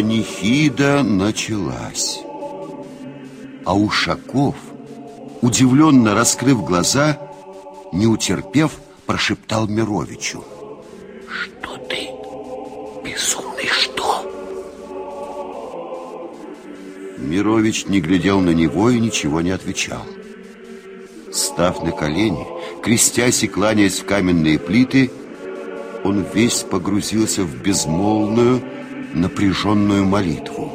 Панихида началась. А Ушаков, удивленно раскрыв глаза, не утерпев, прошептал Мировичу. Что ты, безумный, что? Мирович не глядел на него и ничего не отвечал. Став на колени, крестясь и кланяясь в каменные плиты, он весь погрузился в безмолвную, напряженную молитву.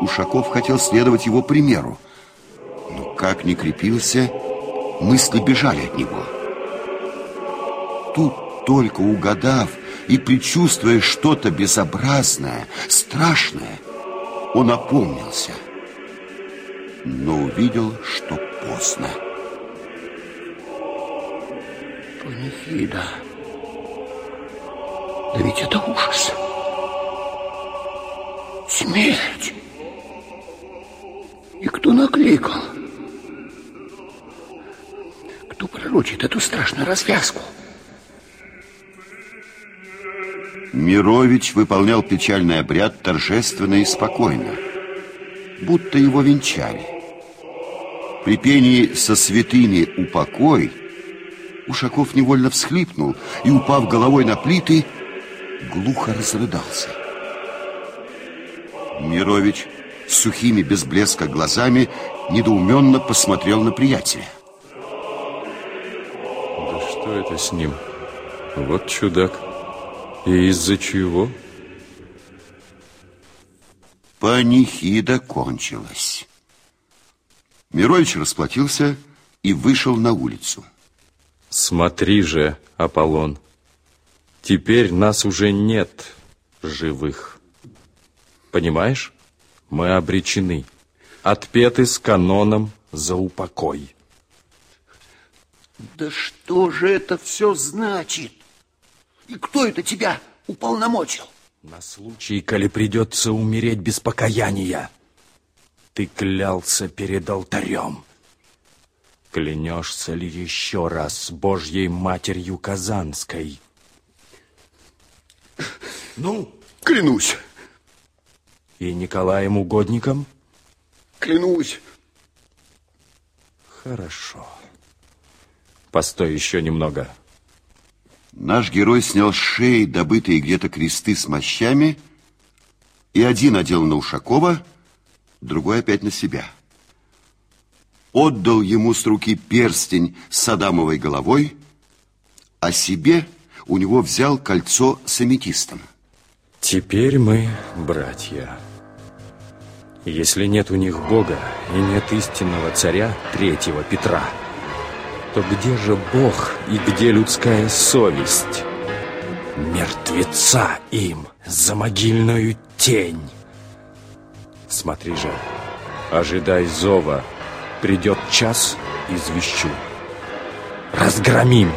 Ушаков хотел следовать его примеру, но как ни крепился, мысли бежали от него. Тут, только угадав и предчувствуя что-то безобразное, страшное, он опомнился, но увидел, что поздно. Панихида. Да ведь это ужас. Смерть. И кто накликал? Кто пророчит эту страшную развязку? Мирович выполнял печальный обряд торжественно и спокойно, будто его венчали. При пении со святыми «Упокой» Ушаков невольно всхлипнул и, упав головой на плиты, глухо разрыдался. Мирович с сухими без блеска глазами недоуменно посмотрел на приятеля. Да что это с ним? Вот чудак. И из-за чего? Панихида кончилась. Мирович расплатился и вышел на улицу. Смотри же, Аполлон, теперь нас уже нет живых. Понимаешь? Мы обречены. Отпеты с каноном за упокой. Да что же это все значит? И кто это тебя уполномочил? На случай, коли придется умереть без покаяния. Ты клялся перед алтарем. Клянешься ли еще раз Божьей Матерью Казанской? Ну, клянусь. И Николаем Угодником? Клянусь. Хорошо. Постой еще немного. Наш герой снял с шеи добытые где-то кресты с мощами и один одел на Ушакова, другой опять на себя. Отдал ему с руки перстень с Адамовой головой, а себе у него взял кольцо с аметистом. Теперь мы братья. Если нет у них Бога и нет истинного царя третьего Петра, то где же Бог и где людская совесть? Мертвеца им за могильную тень. Смотри же, ожидай зова, придет час, извещу. Разгромим